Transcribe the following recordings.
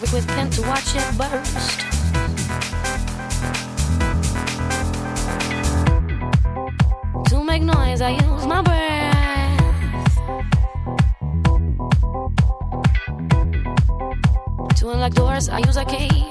with, with pen to watch it burst. To make noise, I use my breath. To unlock doors, I use a key.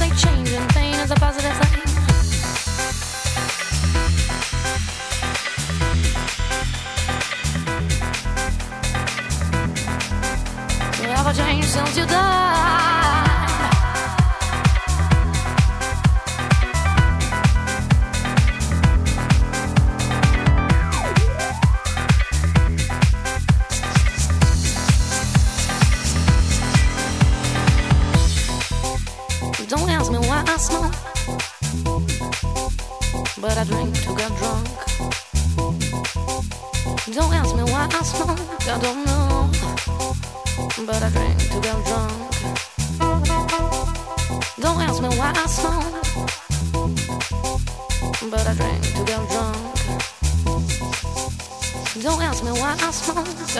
say change and pain is a positive thing.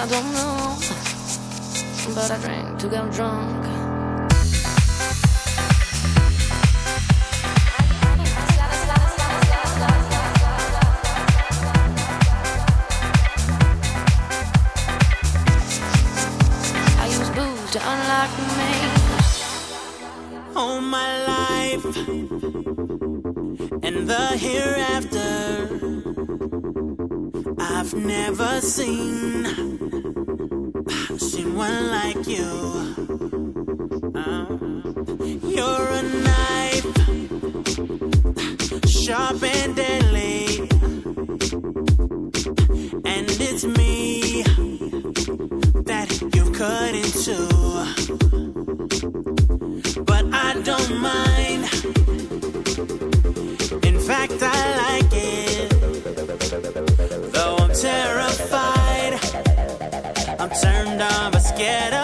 I don't know, but I drank to get drunk. I use booze to unlock me. All my life and the hereafter, I've never seen uh, you're a knife, sharp and deadly. And it's me that you cut into. But I don't mind. In fact, I like it. Though I'm terrified, I'm turned on, but scared.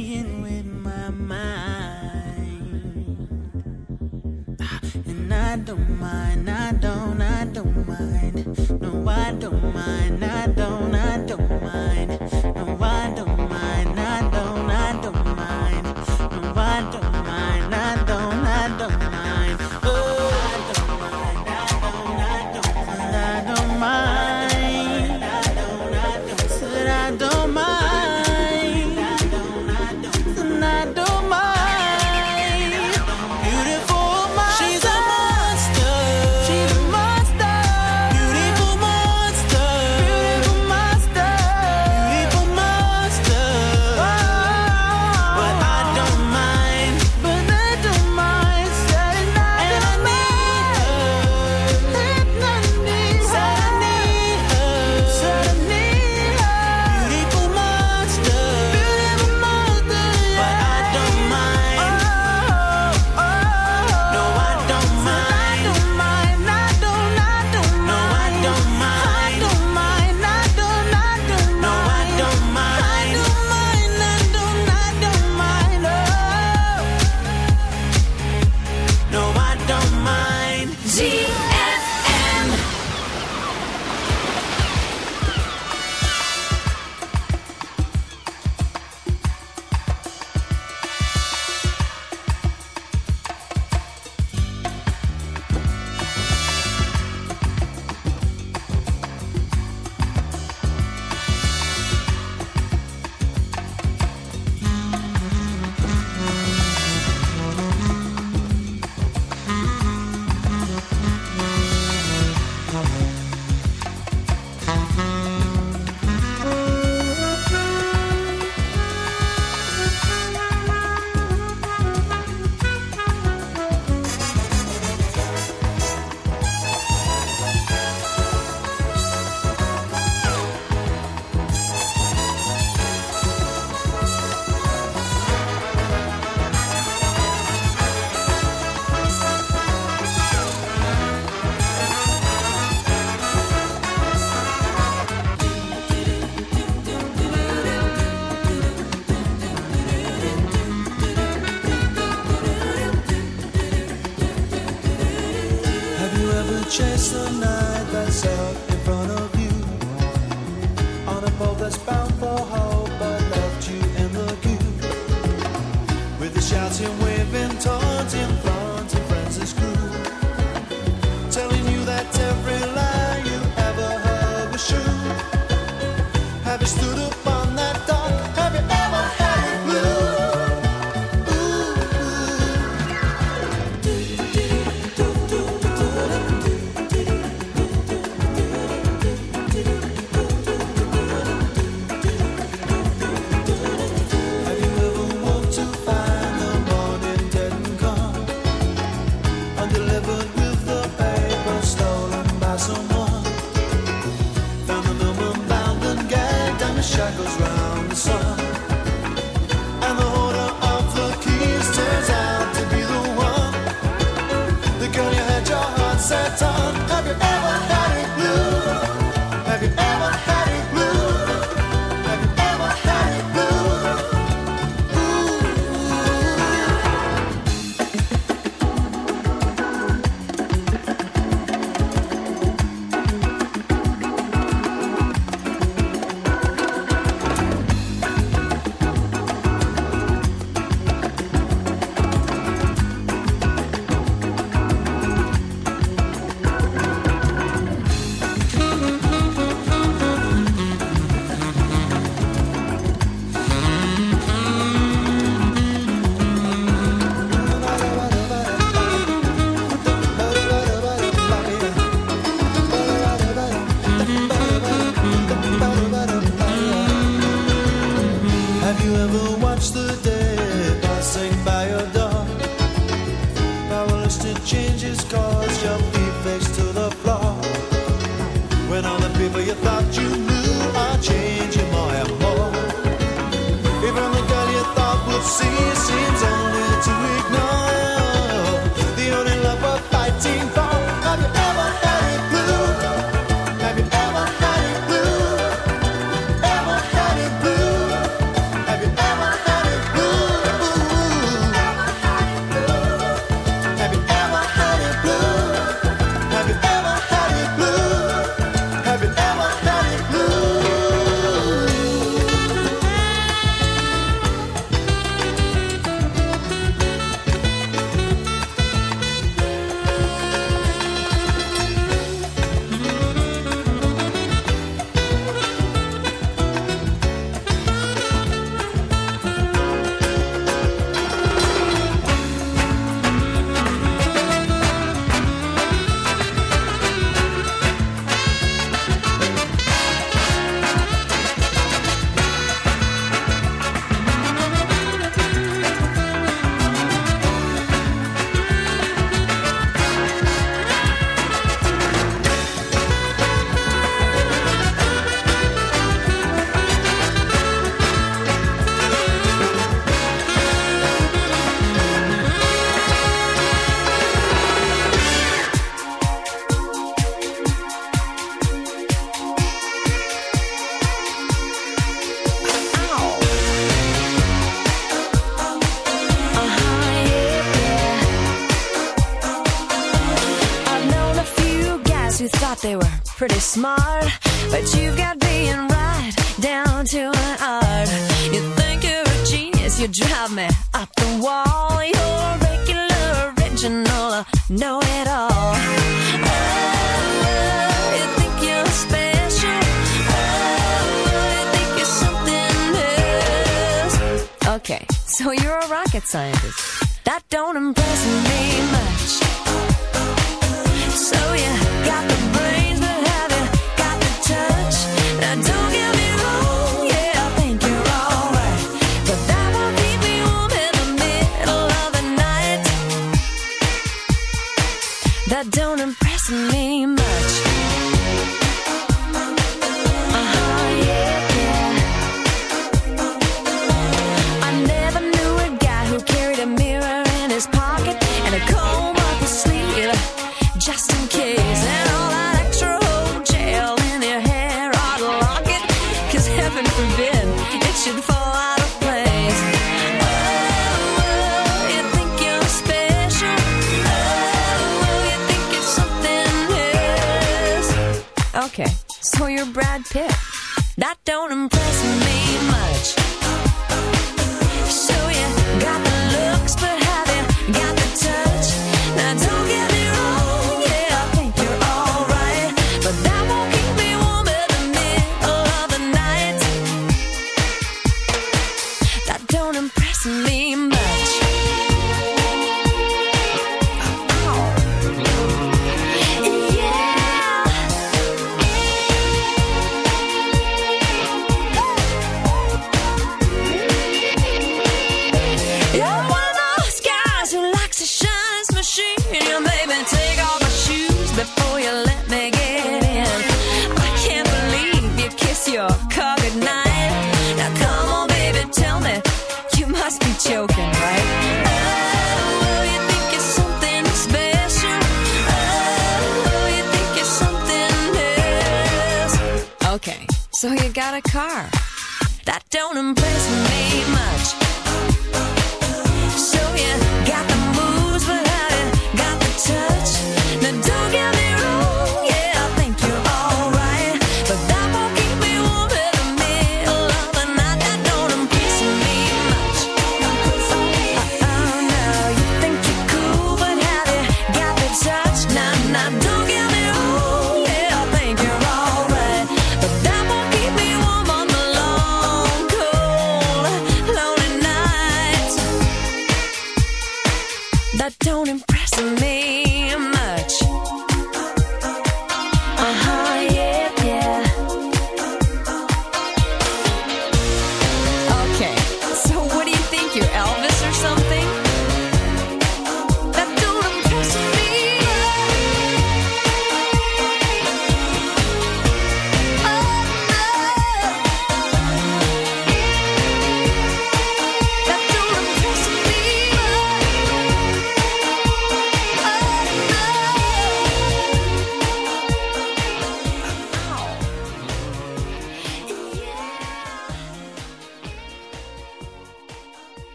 playing with my mind. Ah, and I don't mind, I don't, I don't mind. No, I don't mind. I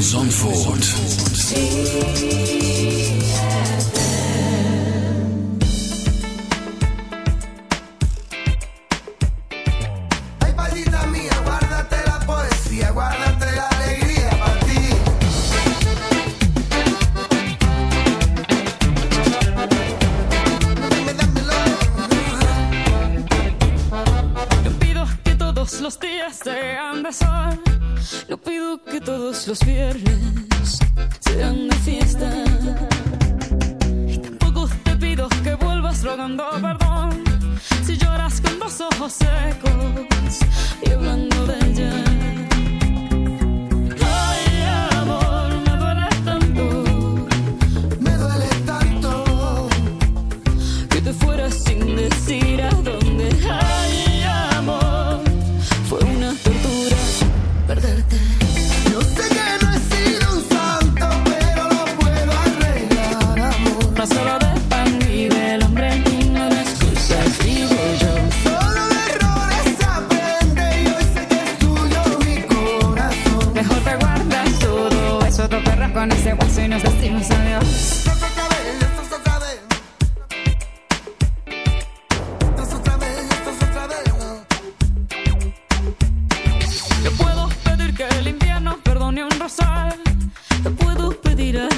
van Zandvoort.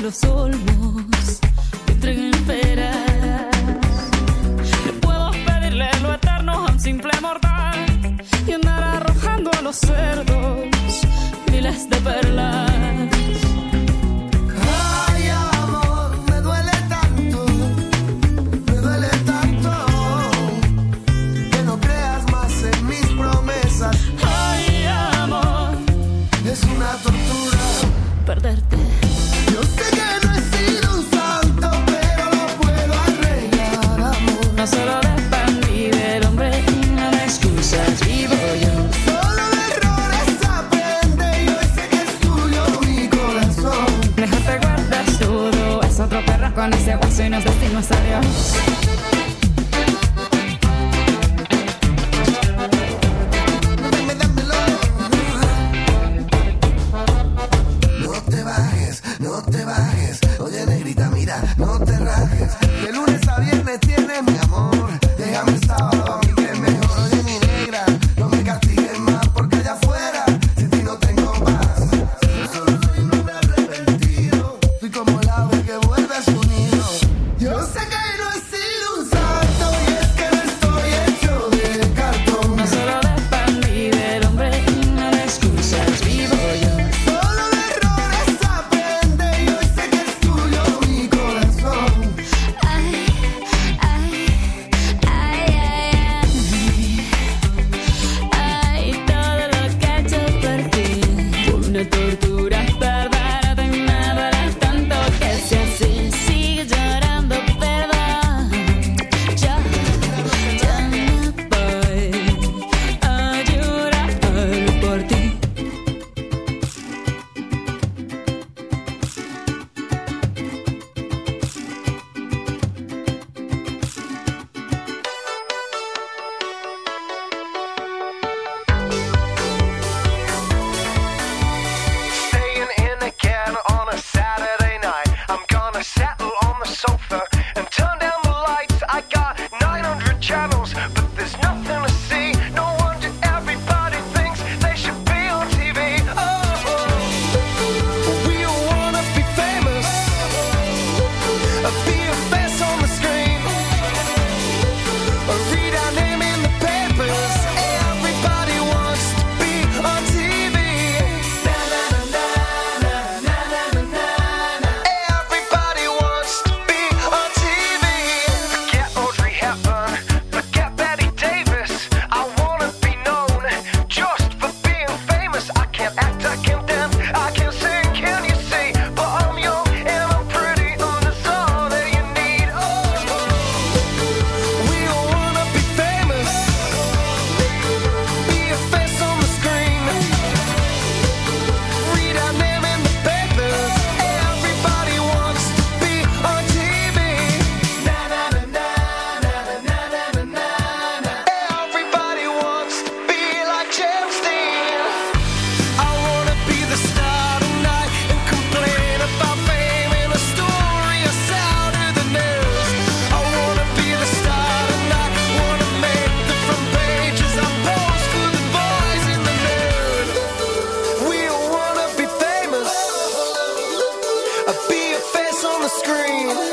los olmos. Be a face on the screen.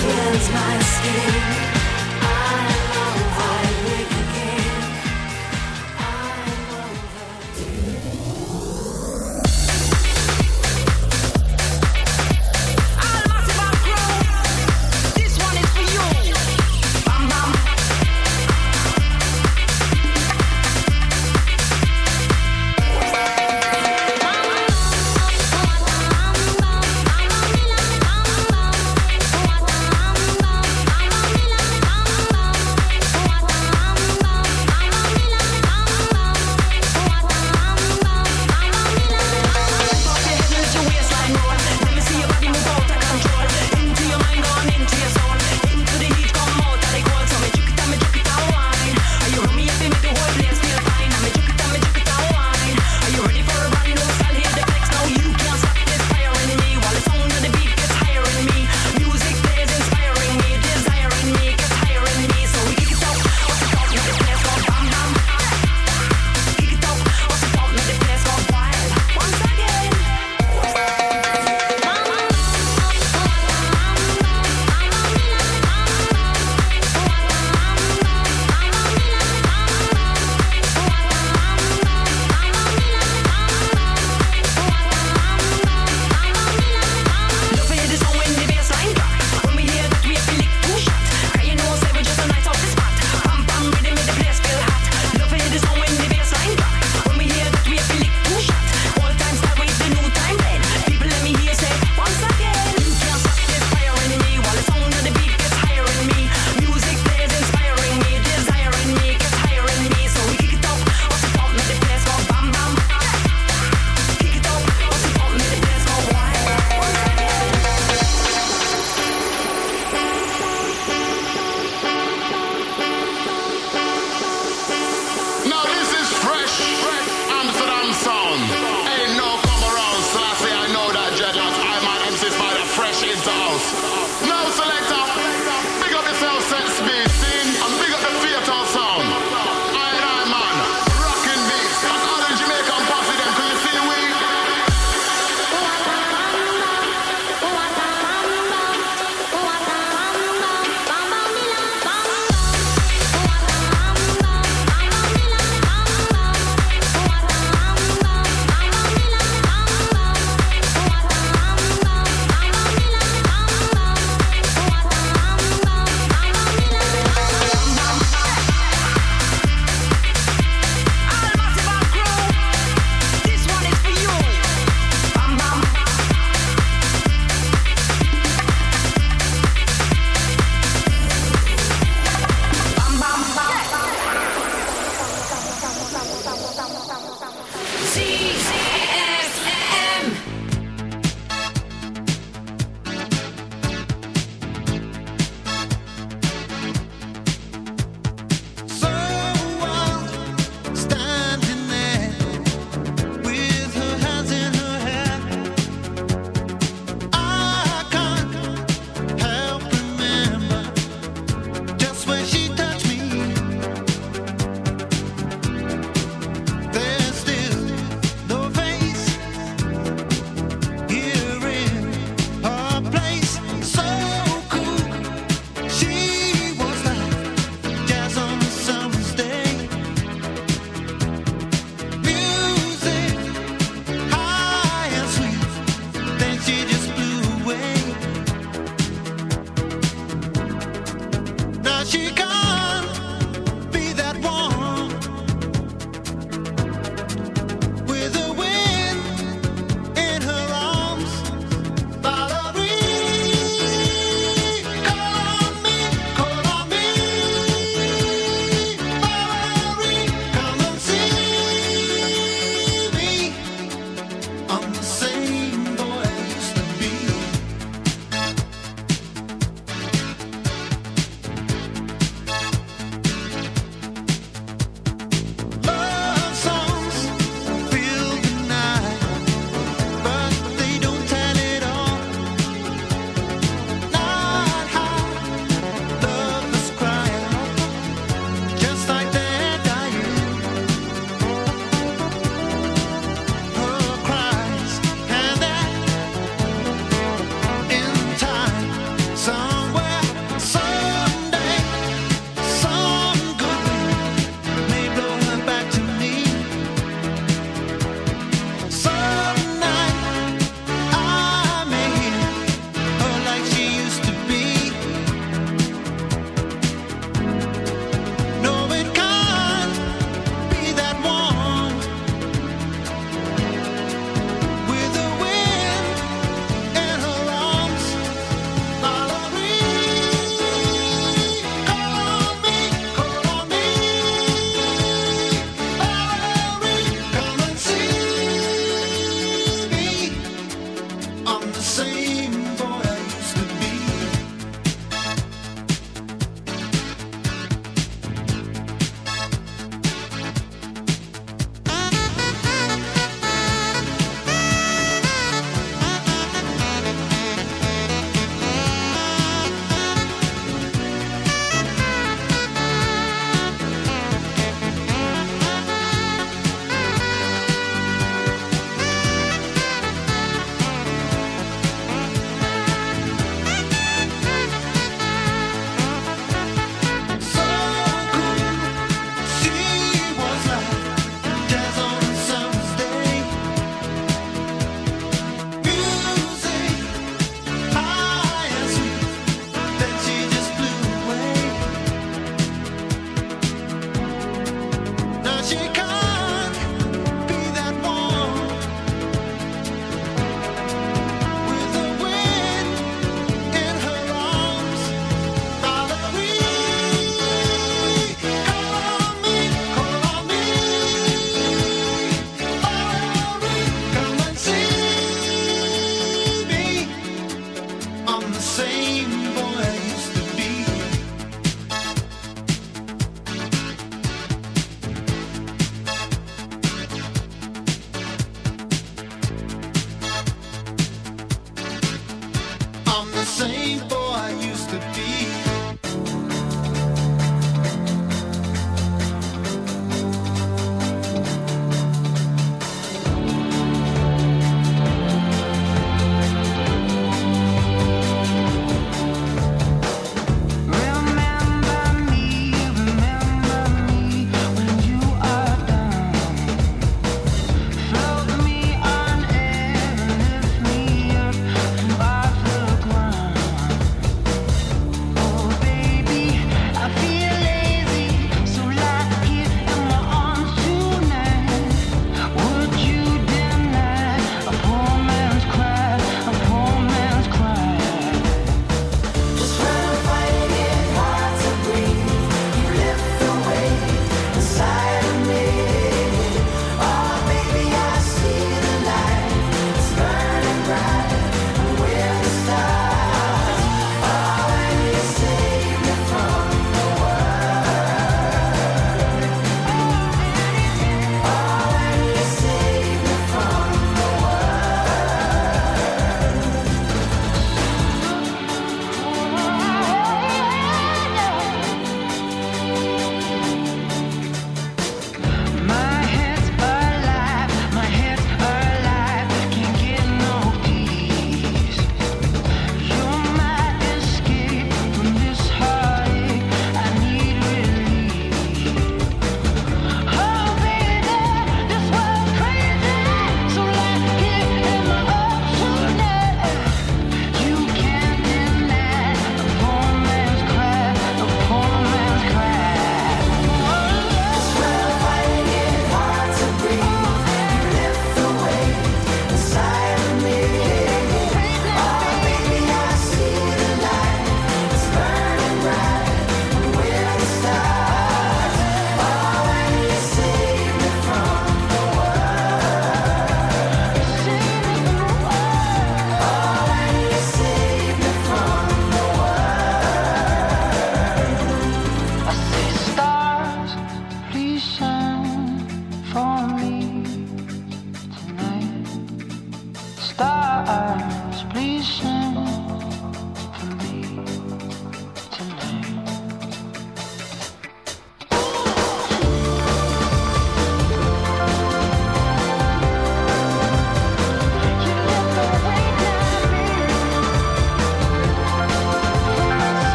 cleanse my skin.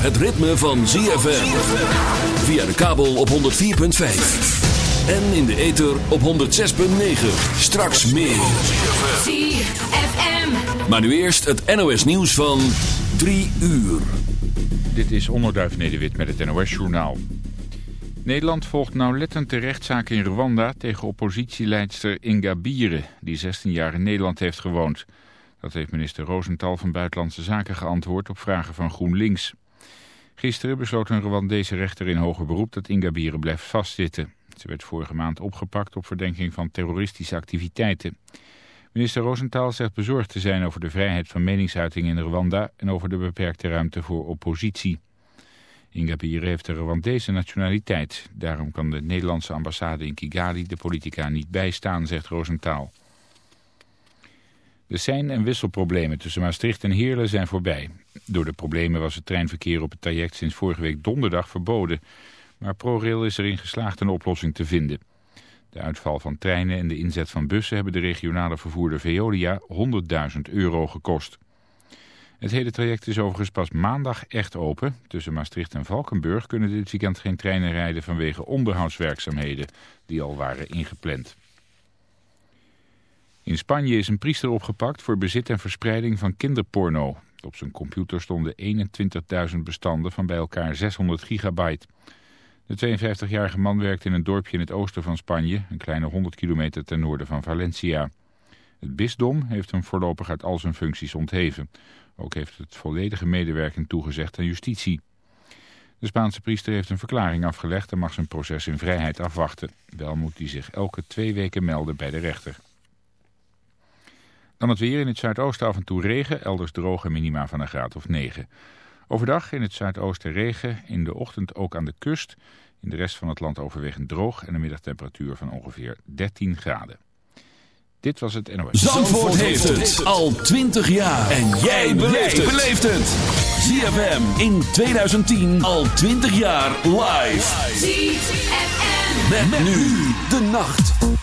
Het ritme van ZFM. Via de kabel op 104.5. En in de ether op 106.9. Straks meer. ZFM. Maar nu eerst het NOS nieuws van 3 uur. Dit is Onderduif Nederwit met het NOS-journaal. Nederland volgt nauwlettend de rechtszaak in Rwanda tegen oppositieleidster Inga Bieren, die 16 jaar in Nederland heeft gewoond. Dat heeft minister Rosenthal van Buitenlandse Zaken geantwoord op vragen van GroenLinks. Gisteren besloot een Rwandese rechter in hoger beroep dat Inga Bieren blijft vastzitten. Ze werd vorige maand opgepakt op verdenking van terroristische activiteiten. Minister Rosenthal zegt bezorgd te zijn over de vrijheid van meningsuiting in Rwanda en over de beperkte ruimte voor oppositie. Inga Bieren heeft de Rwandese nationaliteit. Daarom kan de Nederlandse ambassade in Kigali de politica niet bijstaan, zegt Rosenthal. De sein- en wisselproblemen tussen Maastricht en Heerlen zijn voorbij. Door de problemen was het treinverkeer op het traject sinds vorige week donderdag verboden. Maar ProRail is erin geslaagd een oplossing te vinden. De uitval van treinen en de inzet van bussen hebben de regionale vervoerder Veolia 100.000 euro gekost. Het hele traject is overigens pas maandag echt open. Tussen Maastricht en Valkenburg kunnen dit weekend geen treinen rijden vanwege onderhoudswerkzaamheden die al waren ingepland. In Spanje is een priester opgepakt voor bezit en verspreiding van kinderporno. Op zijn computer stonden 21.000 bestanden van bij elkaar 600 gigabyte. De 52-jarige man werkt in een dorpje in het oosten van Spanje, een kleine 100 kilometer ten noorden van Valencia. Het bisdom heeft hem voorlopig uit al zijn functies ontheven. Ook heeft het volledige medewerking toegezegd aan justitie. De Spaanse priester heeft een verklaring afgelegd en mag zijn proces in vrijheid afwachten. Wel moet hij zich elke twee weken melden bij de rechter. Dan het weer in het zuidoosten af en toe regen, elders droge minima van een graad of 9. Overdag in het zuidoosten regen, in de ochtend ook aan de kust. In de rest van het land overwegend droog en een middagtemperatuur van ongeveer 13 graden. Dit was het NOS. Zandvoort, heeft het al 20 jaar. En jij beleeft het. ZFM in 2010 al 20 jaar live. ZFM. Met, nu de nacht.